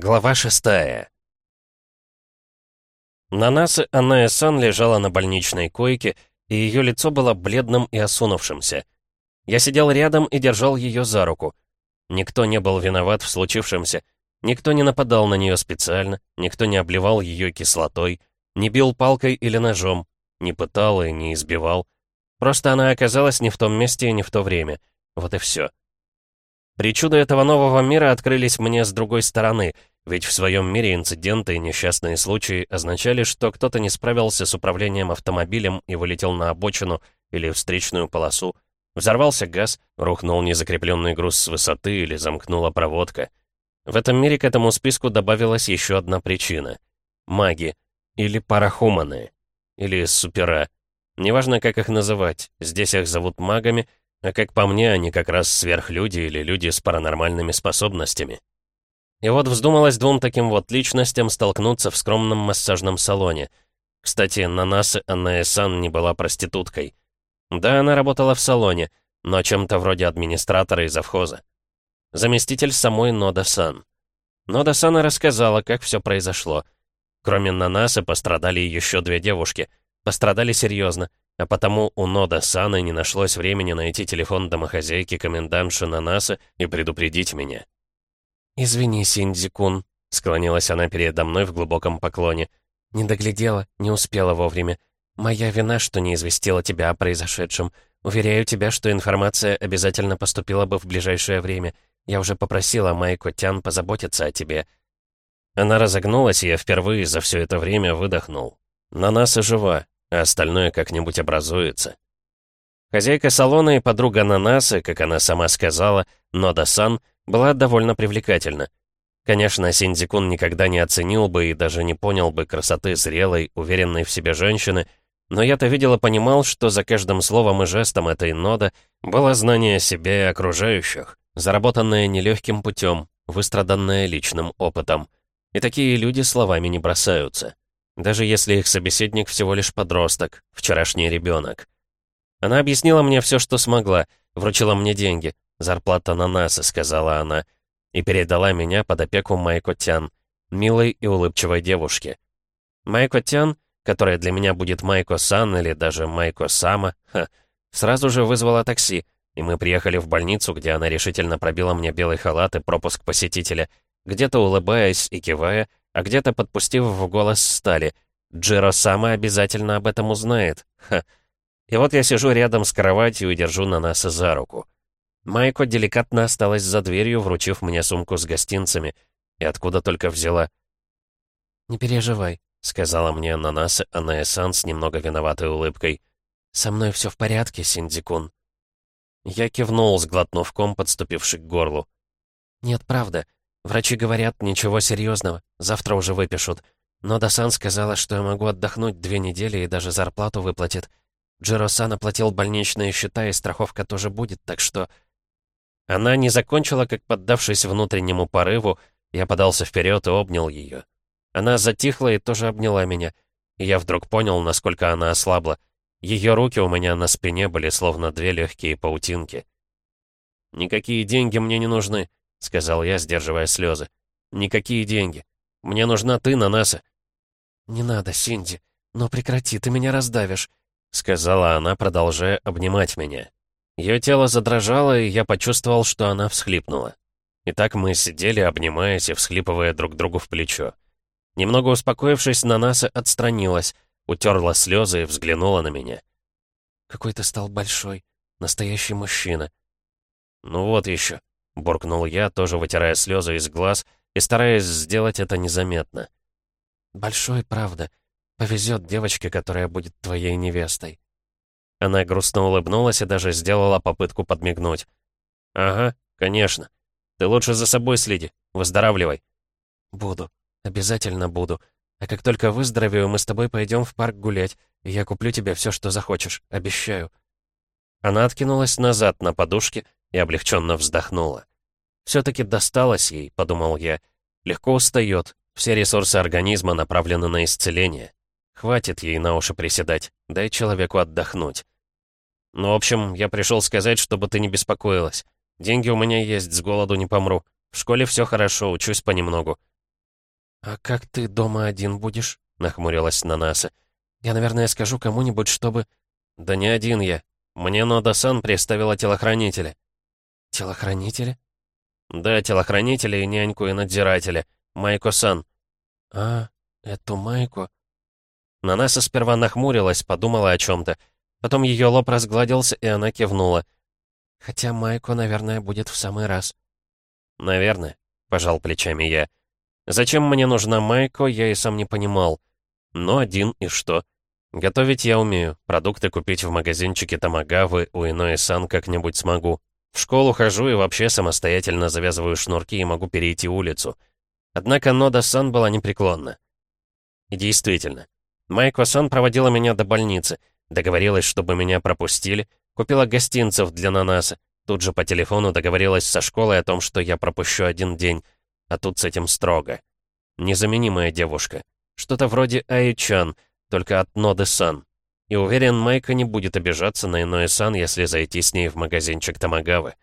Глава шестая. Нанасы Анаэ-сан лежала на больничной койке, и ее лицо было бледным и осунувшимся. Я сидел рядом и держал ее за руку. Никто не был виноват в случившемся, никто не нападал на нее специально, никто не обливал ее кислотой, не бил палкой или ножом, не пытал и не избивал. Просто она оказалась не в том месте и не в то время. Вот и все. Причуды этого нового мира открылись мне с другой стороны, ведь в своем мире инциденты и несчастные случаи означали, что кто-то не справился с управлением автомобилем и вылетел на обочину или встречную полосу, взорвался газ, рухнул незакрепленный груз с высоты или замкнула проводка. В этом мире к этому списку добавилась еще одна причина. Маги. Или парахуманы. Или супера. Неважно, как их называть, здесь их зовут магами — а как по мне, они как раз сверхлюди или люди с паранормальными способностями. И вот вздумалось двум таким вот личностям столкнуться в скромном массажном салоне. Кстати, на нас Анна-Эсан не была проституткой. Да, она работала в салоне, но чем-то вроде администратора и завхоза. Заместитель самой Нода-сан. Нода-сан рассказала, как все произошло. Кроме Нанасы пострадали еще две девушки. Пострадали серьезно, а потому у Нода Саны не нашлось времени найти телефон домохозяйки комендантши Нанаса и предупредить меня. «Извини, Синдзи-кун», — склонилась она передо мной в глубоком поклоне. «Не доглядела, не успела вовремя. Моя вина, что не известила тебя о произошедшем. Уверяю тебя, что информация обязательно поступила бы в ближайшее время. Я уже попросила Майко Тян позаботиться о тебе». Она разогнулась, и я впервые за все это время выдохнул. Нанаса жива, а остальное как-нибудь образуется. Хозяйка салона и подруга Нанасы, как она сама сказала, Нода-сан, была довольно привлекательна. Конечно, Синдзикун никогда не оценил бы и даже не понял бы красоты зрелой, уверенной в себе женщины, но я-то видел и понимал, что за каждым словом и жестом этой Нода было знание себя и окружающих, заработанное нелегким путем, выстраданное личным опытом. И такие люди словами не бросаются даже если их собеседник всего лишь подросток, вчерашний ребенок. Она объяснила мне все, что смогла, вручила мне деньги, зарплата на нас, сказала она, и передала меня под опеку Майко Тян, милой и улыбчивой девушке. Майко Тян, которая для меня будет Майко Сан или даже Майко Сама, ха, сразу же вызвала такси, и мы приехали в больницу, где она решительно пробила мне белый халат и пропуск посетителя, где-то улыбаясь и кивая, а где-то подпустив в голос стали. Джиро сама обязательно об этом узнает. Ха. И вот я сижу рядом с кроватью и держу на нас за руку. Майко деликатно осталась за дверью, вручив мне сумку с гостинцами. И откуда только взяла. «Не переживай», — сказала мне Ананас Анаэсан с немного виноватой улыбкой. «Со мной все в порядке, Синдикун». Я кивнул, сглотнув ком, подступивший к горлу. «Нет, правда. Врачи говорят, ничего серьезного, завтра уже выпишут. Но Дасан сказала, что я могу отдохнуть две недели и даже зарплату выплатит. Джиро-сан оплатил больничные счета, и страховка тоже будет, так что... Она не закончила, как поддавшись внутреннему порыву, я подался вперед и обнял ее. Она затихла и тоже обняла меня. И я вдруг понял, насколько она ослабла. Ее руки у меня на спине были словно две легкие паутинки. «Никакие деньги мне не нужны», — сказал я, сдерживая слезы. «Никакие деньги. Мне нужна ты, Нанаса». «Не надо, Синди. Но прекрати, ты меня раздавишь», — сказала она, продолжая обнимать меня. Ее тело задрожало, и я почувствовал, что она всхлипнула. И так мы сидели, обнимаясь и всхлипывая друг другу в плечо. Немного успокоившись, Нанаса отстранилась, утерла слезы и взглянула на меня. «Какой ты стал большой, настоящий мужчина». «Ну вот еще», буркнул я, тоже вытирая слезы из глаз и стараясь сделать это незаметно. «Большой, правда. Повезет девочке, которая будет твоей невестой». Она грустно улыбнулась и даже сделала попытку подмигнуть. «Ага, конечно. Ты лучше за собой следи, выздоравливай». «Буду. Обязательно буду. А как только выздоровею, мы с тобой пойдем в парк гулять, и я куплю тебе все, что захочешь, обещаю». Она откинулась назад на подушке и облегченно вздохнула. «Все-таки досталось ей», — подумал я. «Легко устает. Все ресурсы организма направлены на исцеление. Хватит ей на уши приседать. Дай человеку отдохнуть». «Ну, в общем, я пришел сказать, чтобы ты не беспокоилась. Деньги у меня есть, с голоду не помру. В школе все хорошо, учусь понемногу. «А как ты дома один будешь?» — нахмурилась Нанаса. «Я, наверное, скажу кому-нибудь, чтобы...» «Да не один я. Мне Нода-сан приставила телохранителя». «Телохранителя?» «Да, телохранителя и няньку и надзирателя. Майко-сан». «А, эту Майку...» Нанаса сперва нахмурилась, подумала о чем-то. Потом ее лоб разгладился, и она кивнула. «Хотя Майко, наверное, будет в самый раз». «Наверное», — пожал плечами я. «Зачем мне нужна Майко, я и сам не понимал. Но один и что? Готовить я умею, продукты купить в магазинчике Тамагавы у Иной-сан как-нибудь смогу. В школу хожу и вообще самостоятельно завязываю шнурки и могу перейти улицу. Однако Нода-сан была непреклонна. И действительно, Майко-сан проводила меня до больницы, договорилась, чтобы меня пропустили, купила гостинцев для Нанаса, тут же по телефону договорилась со школой о том, что я пропущу один день, а тут с этим строго. Незаменимая девушка. Что-то вроде Ай-чан, только от Ноды-сан. И уверен, Майка не будет обижаться на иное сан, если зайти с ней в магазинчик Тамагавы.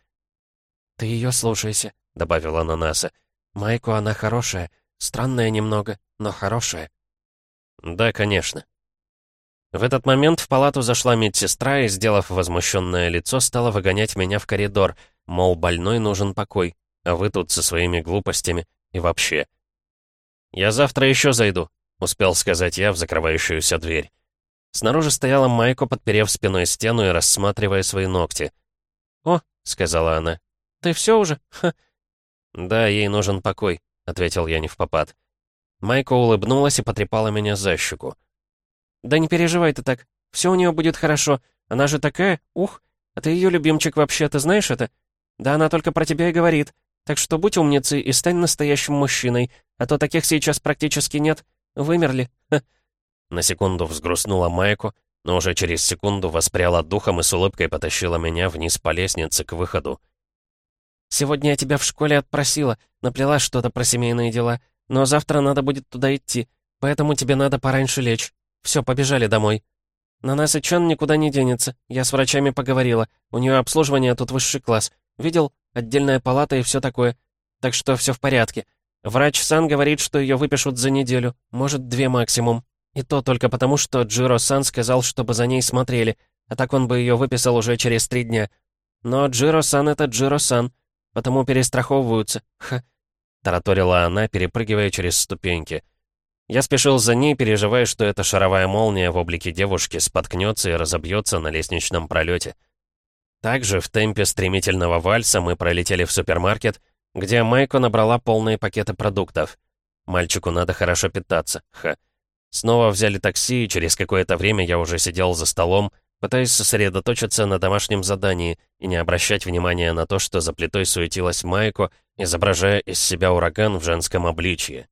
«Ты ее слушайся», — добавила Нанаса. «Майку она хорошая, странная немного, но хорошая». «Да, конечно». В этот момент в палату зашла медсестра и, сделав возмущенное лицо, стала выгонять меня в коридор, мол, больной нужен покой, а вы тут со своими глупостями и вообще. «Я завтра еще зайду», — успел сказать я в закрывающуюся дверь. Снаружи стояла Майко, подперев спиной стену и рассматривая свои ногти. «О», — сказала она, — «ты все уже? Ха». «Да, ей нужен покой», — ответил я не в попад. Майко улыбнулась и потрепала меня за щеку. «Да не переживай ты так. Все у нее будет хорошо. Она же такая, ух, а ты ее любимчик вообще, ты знаешь это? Да она только про тебя и говорит. Так что будь умницей и стань настоящим мужчиной, а то таких сейчас практически нет. Вымерли. Ха. На секунду взгрустнула Майку, но уже через секунду воспряла духом и с улыбкой потащила меня вниз по лестнице к выходу. «Сегодня я тебя в школе отпросила, наплела что-то про семейные дела, но завтра надо будет туда идти, поэтому тебе надо пораньше лечь. Все, побежали домой». «На нас и Чан никуда не денется. Я с врачами поговорила. У нее обслуживание тут высший класс. Видел? Отдельная палата и все такое. Так что все в порядке. Врач Сан говорит, что ее выпишут за неделю, может, две максимум. И то только потому, что Джиро-сан сказал, чтобы за ней смотрели, а так он бы ее выписал уже через три дня. Но Джиро-сан — это Джиро-сан, потому перестраховываются. Ха. Тараторила она, перепрыгивая через ступеньки. Я спешил за ней, переживая, что эта шаровая молния в облике девушки споткнется и разобьется на лестничном пролете. Также в темпе стремительного вальса мы пролетели в супермаркет, где Майко набрала полные пакеты продуктов. Мальчику надо хорошо питаться, ха. Снова взяли такси, и через какое-то время я уже сидел за столом, пытаясь сосредоточиться на домашнем задании и не обращать внимания на то, что за плитой суетилась Майко, изображая из себя ураган в женском обличье.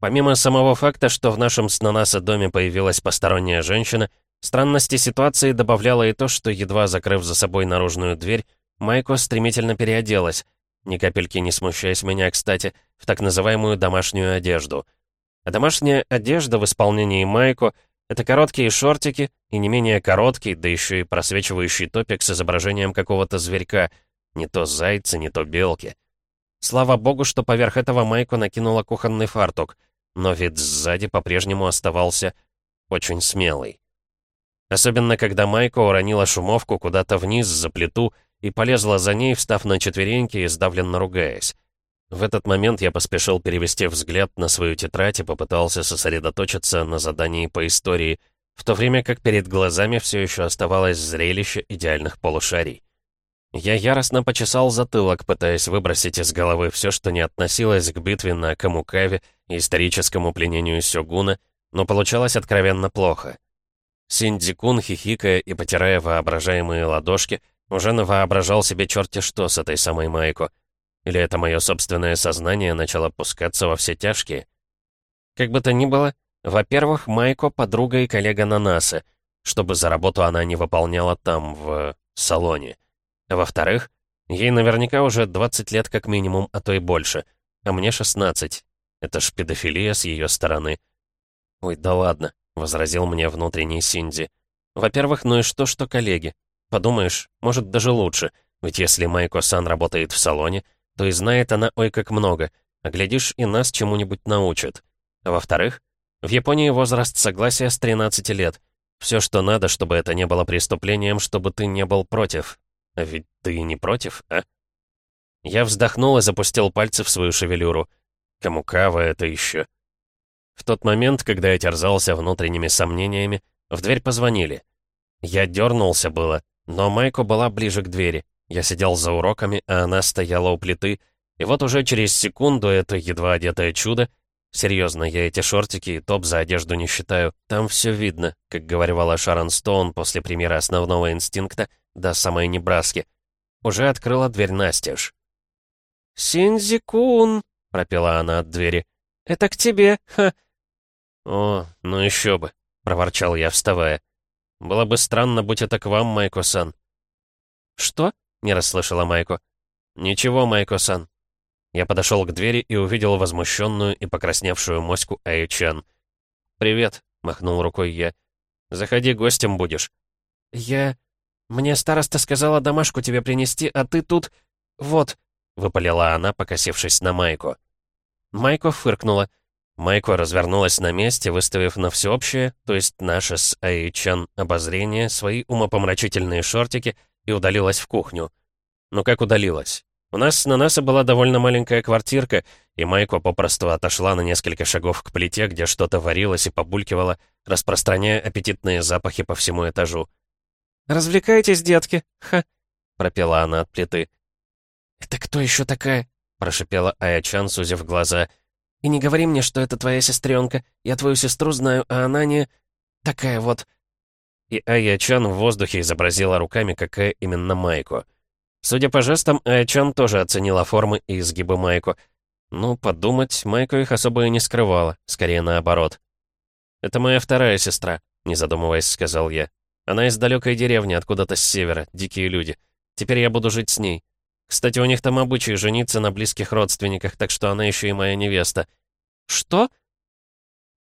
Помимо самого факта, что в нашем с Нанаса доме появилась посторонняя женщина, странности ситуации добавляло и то, что, едва закрыв за собой наружную дверь, Майко стремительно переоделась, ни капельки не смущаясь меня, кстати, в так называемую домашнюю одежду — а домашняя одежда в исполнении майку — это короткие шортики и не менее короткий, да еще и просвечивающий топик с изображением какого-то зверька, не то зайца, не то белки. Слава богу, что поверх этого майку накинула кухонный фартук, но вид сзади по-прежнему оставался очень смелый. Особенно, когда Майко уронила шумовку куда-то вниз за плиту и полезла за ней, встав на четвереньки и сдавленно ругаясь. В этот момент я поспешил перевести взгляд на свою тетрадь и попытался сосредоточиться на задании по истории, в то время как перед глазами все еще оставалось зрелище идеальных полушарий. Я яростно почесал затылок, пытаясь выбросить из головы все, что не относилось к битве на Камукаве и историческому пленению Сёгуна, но получалось откровенно плохо. Синдзикун, хихикая и потирая воображаемые ладошки, уже навоображал себе черти что с этой самой Майко — или это мое собственное сознание начало пускаться во все тяжкие? Как бы то ни было, во-первых, Майко — подруга и коллега Нанасы, чтобы за работу она не выполняла там, в салоне. Во-вторых, ей наверняка уже 20 лет как минимум, а то и больше, а мне 16. Это ж педофилия с ее стороны. «Ой, да ладно», — возразил мне внутренний Синди. «Во-первых, ну и что, что коллеги? Подумаешь, может, даже лучше, ведь если Майко-сан работает в салоне, то и знает она ой как много, а глядишь, и нас чему-нибудь научит. Во-вторых, в Японии возраст согласия с 13 лет. Все, что надо, чтобы это не было преступлением, чтобы ты не был против. А ведь ты не против, а? Я вздохнул и запустил пальцы в свою шевелюру. Кому кава это еще? В тот момент, когда я терзался внутренними сомнениями, в дверь позвонили. Я дернулся было, но Майко была ближе к двери. Я сидел за уроками, а она стояла у плиты, и вот уже через секунду это едва одетое чудо Серьезно, я эти шортики и топ за одежду не считаю. Там все видно, как говорила Шарон Стоун после премьеры основного инстинкта до самой Небраски. Уже открыла дверь настежь. «Синзи-кун!» — пропела она от двери. «Это к тебе, ха!» «О, ну еще бы!» — проворчал я, вставая. «Было бы странно, будь это к вам, Майко-сан». «Что?» — не расслышала Майко. «Ничего, Майко-сан. Я подошел к двери и увидел возмущенную и покрасневшую моську Эйчан. «Привет», — махнул рукой я. «Заходи, гостем будешь». «Я... Мне староста сказала домашку тебе принести, а ты тут... Вот», — выпалила она, покосившись на Майку. Майко фыркнула. Майко развернулась на месте, выставив на всеобщее, то есть наше с Эйчан обозрение, свои умопомрачительные шортики и удалилась в кухню. Ну как удалилась? У нас на НАСА была довольно маленькая квартирка, и Майко попросту отошла на несколько шагов к плите, где что-то варилось и побулькивало, распространяя аппетитные запахи по всему этажу. «Развлекайтесь, детки! Ха!» — пропела она от плиты. «Это кто еще такая?» — прошипела Аячан, сузив глаза. «И не говори мне, что это твоя сестренка. Я твою сестру знаю, а она не... такая вот...» И Аячан в воздухе изобразила руками, какая именно Майко — Судя по жестам, Айчан тоже оценила формы и изгибы Майку. Ну, подумать, Майку их особо и не скрывала, скорее наоборот. «Это моя вторая сестра», — не задумываясь, сказал я. «Она из далекой деревни, откуда-то с севера, дикие люди. Теперь я буду жить с ней. Кстати, у них там обычай жениться на близких родственниках, так что она еще и моя невеста». «Что?»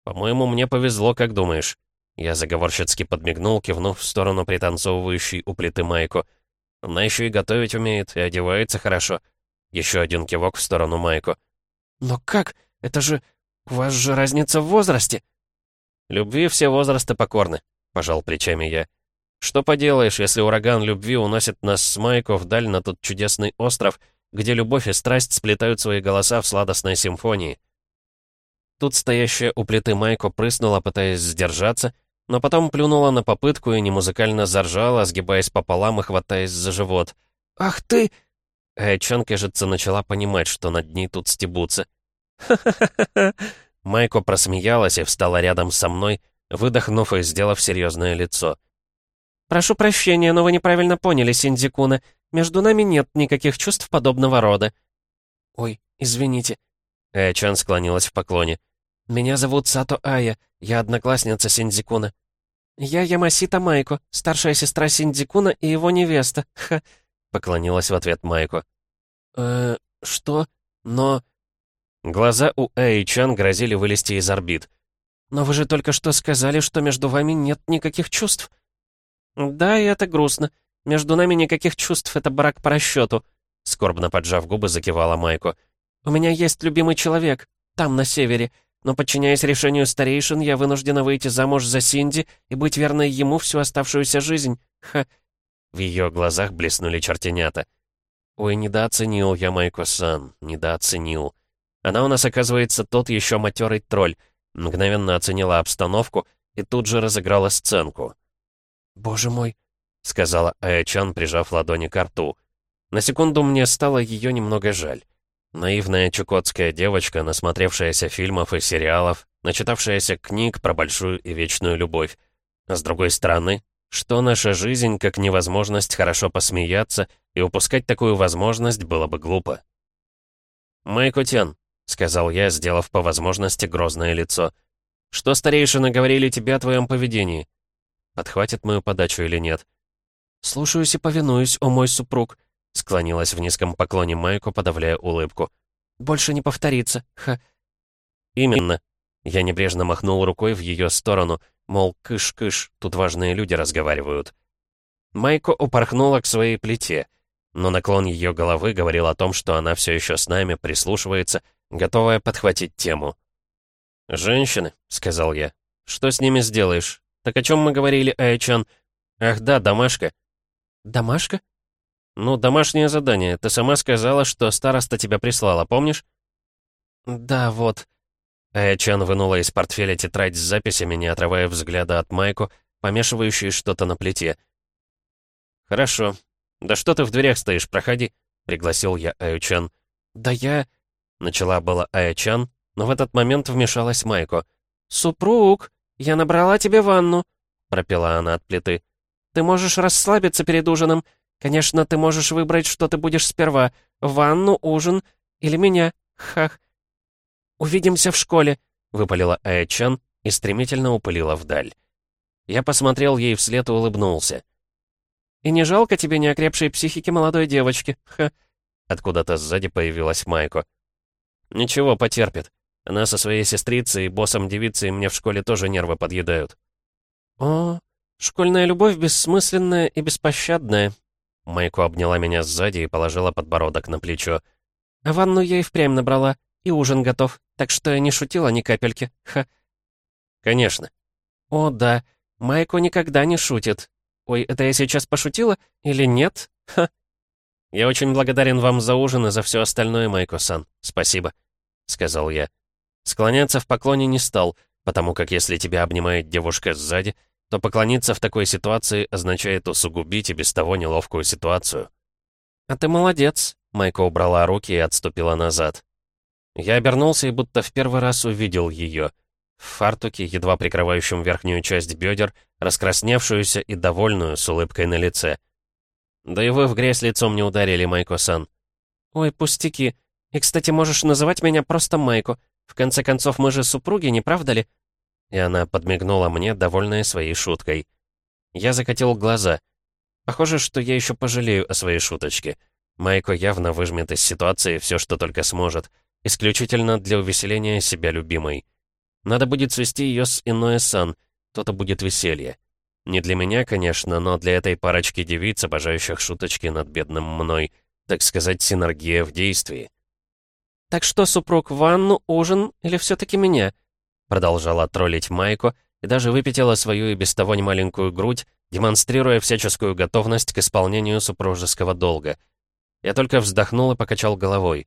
«По-моему, мне повезло, как думаешь?» Я заговорщицки подмигнул, кивнув в сторону пританцовывающей у плиты Майку — она еще и готовить умеет, и одевается хорошо. Еще один кивок в сторону Майку. «Но как? Это же... У вас же разница в возрасте!» «Любви все возрасты покорны», — пожал плечами я. «Что поделаешь, если ураган любви уносит нас с Майко вдаль на тот чудесный остров, где любовь и страсть сплетают свои голоса в сладостной симфонии?» Тут стоящая у плиты Майко прыснула, пытаясь сдержаться, но потом плюнула на попытку и немузыкально заржала, сгибаясь пополам и хватаясь за живот. «Ах ты!» Айчан, кажется, начала понимать, что над ней тут стебутся. «Ха-ха-ха-ха!» Майко просмеялась и встала рядом со мной, выдохнув и сделав серьезное лицо. «Прошу прощения, но вы неправильно поняли, Синдзикуна. Между нами нет никаких чувств подобного рода». «Ой, извините». Айчан склонилась в поклоне. «Меня зовут Сато Ая, я одноклассница Синдзикуна». «Я Ямасита Майко, старшая сестра Синдзикуна и его невеста, ха», — поклонилась в ответ Майко. «Э, что? Но...» Глаза у Эй-чан грозили вылезти из орбит. «Но вы же только что сказали, что между вами нет никаких чувств». «Да, и это грустно. Между нами никаких чувств, это брак по расчету», — скорбно поджав губы, закивала Майко. «У меня есть любимый человек, там, на севере, но, подчиняясь решению старейшин, я вынуждена выйти замуж за Синди и быть верной ему всю оставшуюся жизнь. Ха!» В ее глазах блеснули чертенята. «Ой, недооценил я Майко-сан, недооценил. Она у нас, оказывается, тот еще матерый тролль. Мгновенно оценила обстановку и тут же разыграла сценку. «Боже мой!» — сказала Аячан, прижав ладони к рту. На секунду мне стало ее немного жаль. Наивная чукотская девочка, насмотревшаяся фильмов и сериалов, начитавшаяся книг про большую и вечную любовь. А с другой стороны, что наша жизнь, как невозможность хорошо посмеяться, и упускать такую возможность было бы глупо. «Майкутян», — сказал я, сделав по возможности грозное лицо, — «что старейшины говорили тебе о твоем поведении? Подхватит мою подачу или нет?» «Слушаюсь и повинуюсь, о мой супруг», Склонилась в низком поклоне Майку, подавляя улыбку. «Больше не повторится, ха». «Именно». Я небрежно махнул рукой в ее сторону, мол, кыш-кыш, тут важные люди разговаривают. Майко упорхнула к своей плите, но наклон ее головы говорил о том, что она все еще с нами, прислушивается, готовая подхватить тему. «Женщины», — сказал я. «Что с ними сделаешь? Так о чем мы говорили, Айчан? Ах да, домашка». «Домашка?» «Ну, домашнее задание. Ты сама сказала, что староста тебя прислала, помнишь?» «Да, вот». Аячан вынула из портфеля тетрадь с записями, не отрывая взгляда от Майку, помешивающей что-то на плите. «Хорошо. Да что ты в дверях стоишь, проходи», — пригласил я Аючан. «Да я...» — начала была Аячан, но в этот момент вмешалась Майко. «Супруг, я набрала тебе ванну», — пропела она от плиты. «Ты можешь расслабиться перед ужином. Конечно, ты можешь выбрать, что ты будешь сперва. Ванну, ужин или меня. Хах. Увидимся в школе», — выпалила Аячан и стремительно упылила вдаль. Я посмотрел ей вслед и улыбнулся. «И не жалко тебе неокрепшей психики молодой девочки? Ха!» Откуда-то сзади появилась Майко. «Ничего, потерпит. Она со своей сестрицей и боссом девицей мне в школе тоже нервы подъедают». «О, школьная любовь бессмысленная и беспощадная». Майко обняла меня сзади и положила подбородок на плечо. «А ванну я и впрямь набрала, и ужин готов, так что я не шутила ни капельки. Ха». «Конечно». «О, да, Майко никогда не шутит. Ой, это я сейчас пошутила или нет? Ха». «Я очень благодарен вам за ужин и за все остальное, Майко-сан. Спасибо», — сказал я. Склоняться в поклоне не стал, потому как если тебя обнимает девушка сзади, то поклониться в такой ситуации означает усугубить и без того неловкую ситуацию. «А ты молодец», — Майко убрала руки и отступила назад. Я обернулся и будто в первый раз увидел ее. В фартуке, едва прикрывающем верхнюю часть бедер, раскрасневшуюся и довольную, с улыбкой на лице — «Да и вы в грязь лицом не ударили, Майко-сан». «Ой, пустяки. И, кстати, можешь называть меня просто Майко. В конце концов, мы же супруги, не правда ли?» И она подмигнула мне, довольная своей шуткой. Я закатил глаза. Похоже, что я еще пожалею о своей шуточке. Майко явно выжмет из ситуации все, что только сможет. Исключительно для увеселения себя любимой. Надо будет свести ее с Иноэ-сан, то-то будет веселье. Не для меня, конечно, но для этой парочки девиц, обожающих шуточки над бедным мной. Так сказать, синергия в действии. «Так что, супруг, ванну, ужин или все-таки меня?» Продолжала троллить Майку и даже выпятила свою и без того немаленькую грудь, демонстрируя всяческую готовность к исполнению супружеского долга. Я только вздохнул и покачал головой.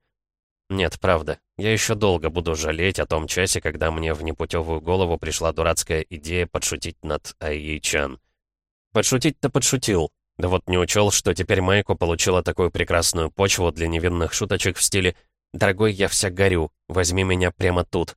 Нет, правда, я еще долго буду жалеть о том часе, когда мне в непутевую голову пришла дурацкая идея подшутить над Айи-чан. Подшутить-то подшутил, да вот не учел, что теперь Майку получила такую прекрасную почву для невинных шуточек в стиле «Дорогой, я вся горю, возьми меня прямо тут».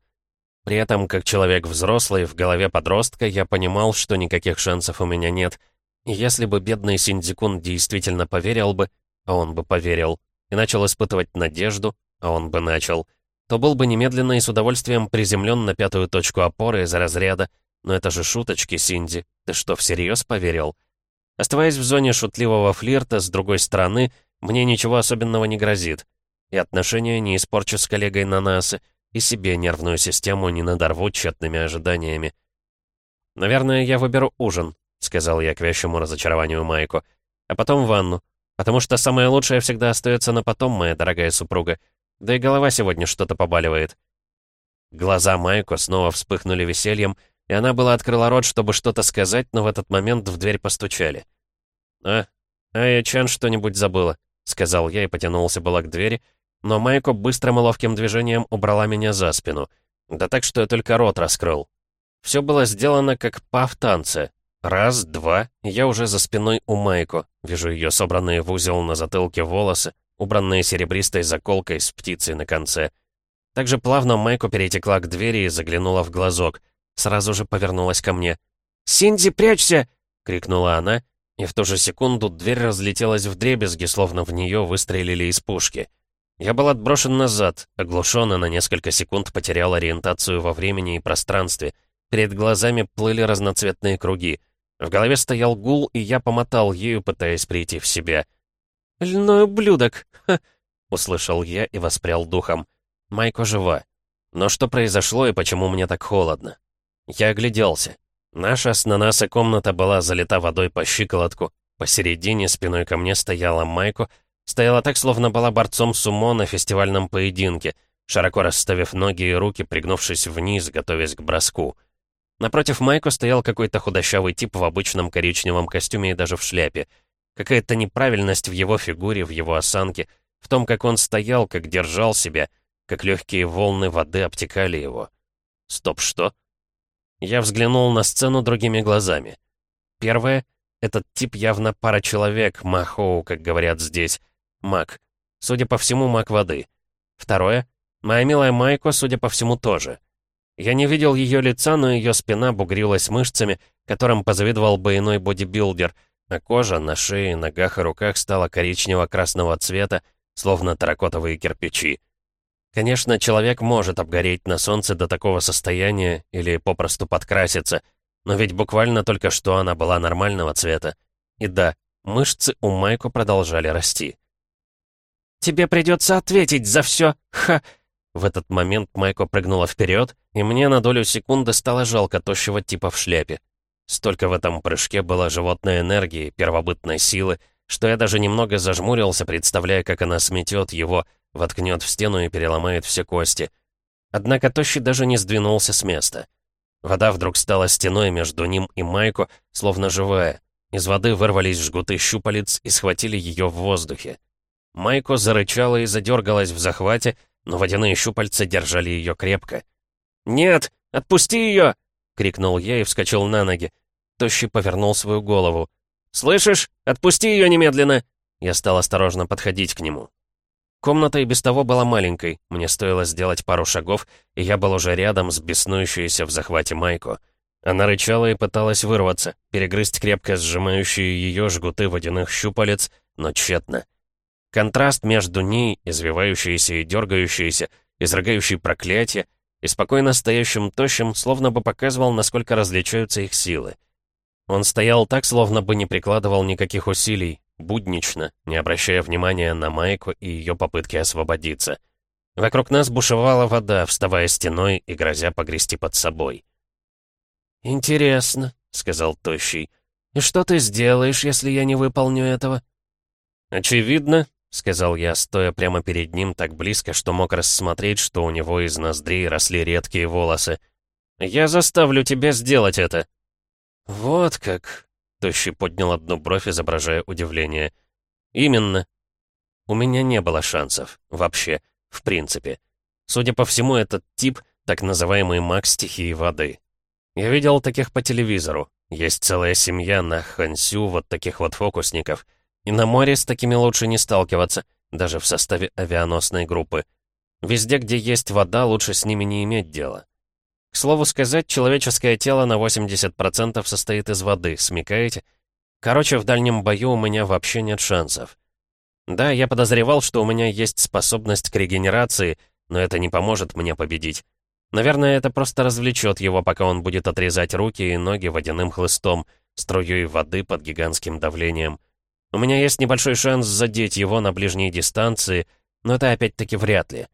При этом, как человек взрослый, в голове подростка, я понимал, что никаких шансов у меня нет. Если бы бедный Синдзикун действительно поверил бы, а он бы поверил, и начал испытывать надежду, а он бы начал, то был бы немедленно и с удовольствием приземлен на пятую точку опоры из разряда «Но это же шуточки, Синди, ты что, всерьез поверил?» Оставаясь в зоне шутливого флирта, с другой стороны, мне ничего особенного не грозит. И отношения не испорчу с коллегой Нанасы, и себе нервную систему не надорву тщетными ожиданиями. «Наверное, я выберу ужин», — сказал я к вящему разочарованию Майку. «А потом ванну. Потому что самое лучшее всегда остается на потом, моя дорогая супруга. Да и голова сегодня что-то побаливает». Глаза Майко снова вспыхнули весельем, и она была открыла рот, чтобы что-то сказать, но в этот момент в дверь постучали. «А, а я Чан что-нибудь забыла», — сказал я и потянулся было к двери, но Майко быстрым и ловким движением убрала меня за спину. Да так, что я только рот раскрыл. Все было сделано как па в танце. Раз, два, и я уже за спиной у Майко. Вижу ее собранные в узел на затылке волосы, убранные серебристой заколкой с птицей на конце. Также плавно Майко перетекла к двери и заглянула в глазок. Сразу же повернулась ко мне. «Синди, прячься!» — крикнула она, и в ту же секунду дверь разлетелась в дребезги, словно в нее выстрелили из пушки. Я был отброшен назад, оглушен и на несколько секунд потерял ориентацию во времени и пространстве. Перед глазами плыли разноцветные круги. В голове стоял гул, и я помотал ею, пытаясь прийти в себя. «Льной ублюдок!» Услышал я и воспрял духом. Майко жива. Но что произошло и почему мне так холодно? Я огляделся. Наша с Нанаса комната была залита водой по щиколотку. Посередине спиной ко мне стояла Майко, стояла так, словно была борцом сумо на фестивальном поединке. широко расставив ноги и руки, пригнувшись вниз, готовясь к броску. Напротив Майко стоял какой-то худощавый тип в обычном коричневом костюме и даже в шляпе. Какая-то неправильность в его фигуре, в его осанке, в том, как он стоял, как держал себя, как легкие волны воды обтекали его. Стоп, что? Я взглянул на сцену другими глазами. Первое — этот тип явно пара человек, махоу, как говорят здесь. Маг. Судя по всему, маг воды. Второе — моя милая Майко, судя по всему, тоже. Я не видел ее лица, но ее спина бугрилась мышцами, которым позавидовал бы иной бодибилдер, а кожа на шее, ногах и руках стала коричнево-красного цвета, словно терракотовые кирпичи. Конечно, человек может обгореть на солнце до такого состояния или попросту подкраситься, но ведь буквально только что она была нормального цвета. И да, мышцы у Майку продолжали расти. «Тебе придется ответить за все, ха!» В этот момент Майко прыгнула вперед, и мне на долю секунды стало жалко тощего типа в шляпе. Столько в этом прыжке было животной энергии, первобытной силы, что я даже немного зажмурился, представляя, как она сметет его, воткнет в стену и переломает все кости. Однако Тощий даже не сдвинулся с места. Вода вдруг стала стеной между ним и Майко, словно живая. Из воды вырвались жгуты щупалец и схватили ее в воздухе. Майко зарычала и задергалась в захвате, но водяные щупальца держали ее крепко. «Нет! Отпусти ее!» — крикнул я и вскочил на ноги. Тощий повернул свою голову. «Слышишь? Отпусти ее немедленно!» Я стал осторожно подходить к нему. Комната и без того была маленькой, мне стоило сделать пару шагов, и я был уже рядом с беснующейся в захвате Майко. Она рычала и пыталась вырваться, перегрызть крепко сжимающие ее жгуты водяных щупалец, но тщетно. Контраст между ней, извивающейся и дергающейся, изрыгающей проклятие, и спокойно стоящим тощим, словно бы показывал, насколько различаются их силы. Он стоял так, словно бы не прикладывал никаких усилий, буднично, не обращая внимания на Майку и ее попытки освободиться. Вокруг нас бушевала вода, вставая стеной и грозя погрести под собой. «Интересно», — сказал Тощий. «И что ты сделаешь, если я не выполню этого?» «Очевидно, — сказал я, стоя прямо перед ним так близко, что мог рассмотреть, что у него из ноздрей росли редкие волосы. «Я заставлю тебя сделать это!» «Вот как!» — Тощий поднял одну бровь, изображая удивление. «Именно!» У меня не было шансов. Вообще. В принципе. Судя по всему, этот тип — так называемый маг стихии воды. Я видел таких по телевизору. Есть целая семья на Хансю вот таких вот фокусников — и на море с такими лучше не сталкиваться, даже в составе авианосной группы. Везде, где есть вода, лучше с ними не иметь дела. К слову сказать, человеческое тело на 80% состоит из воды, смекаете? Короче, в дальнем бою у меня вообще нет шансов. Да, я подозревал, что у меня есть способность к регенерации, но это не поможет мне победить. Наверное, это просто развлечет его, пока он будет отрезать руки и ноги водяным хлыстом, струей воды под гигантским давлением. У меня есть небольшой шанс задеть его на ближней дистанции, но это опять-таки вряд ли.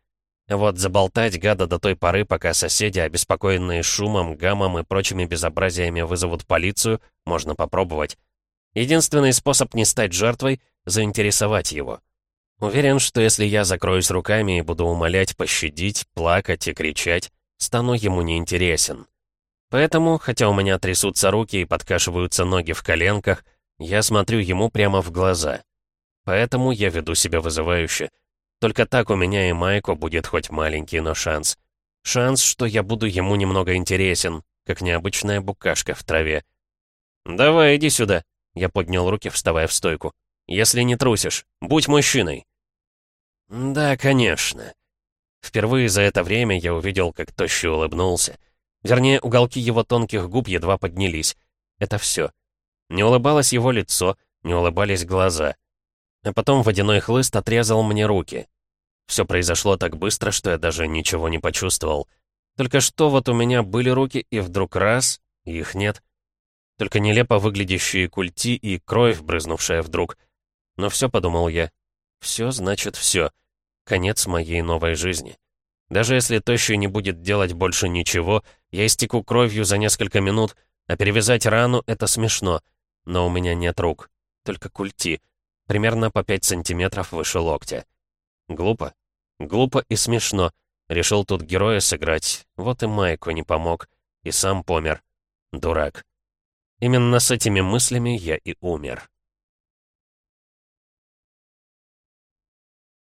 Вот заболтать гада до той поры, пока соседи, обеспокоенные шумом, гамом и прочими безобразиями вызовут полицию, можно попробовать. Единственный способ не стать жертвой — заинтересовать его. Уверен, что если я закроюсь руками и буду умолять пощадить, плакать и кричать, стану ему неинтересен. Поэтому, хотя у меня трясутся руки и подкашиваются ноги в коленках, я смотрю ему прямо в глаза. Поэтому я веду себя вызывающе. Только так у меня и Майко будет хоть маленький, но шанс. Шанс, что я буду ему немного интересен, как необычная букашка в траве. «Давай, иди сюда», — я поднял руки, вставая в стойку. «Если не трусишь, будь мужчиной». «Да, конечно». Впервые за это время я увидел, как Тощий улыбнулся. Вернее, уголки его тонких губ едва поднялись. Это все. Не улыбалось его лицо, не улыбались глаза. А потом водяной хлыст отрезал мне руки. Все произошло так быстро, что я даже ничего не почувствовал. Только что вот у меня были руки, и вдруг раз, и их нет. Только нелепо выглядящие культи и кровь, брызнувшая вдруг. Но все, подумал я. Все значит все. Конец моей новой жизни. Даже если Тощий не будет делать больше ничего, я истеку кровью за несколько минут, а перевязать рану — это смешно — но у меня нет рук, только культи, примерно по 5 сантиметров выше локтя. Глупо? Глупо и смешно, Решил тут героя сыграть, вот и Майку не помог, и сам помер. Дурак. Именно с этими мыслями я и умер.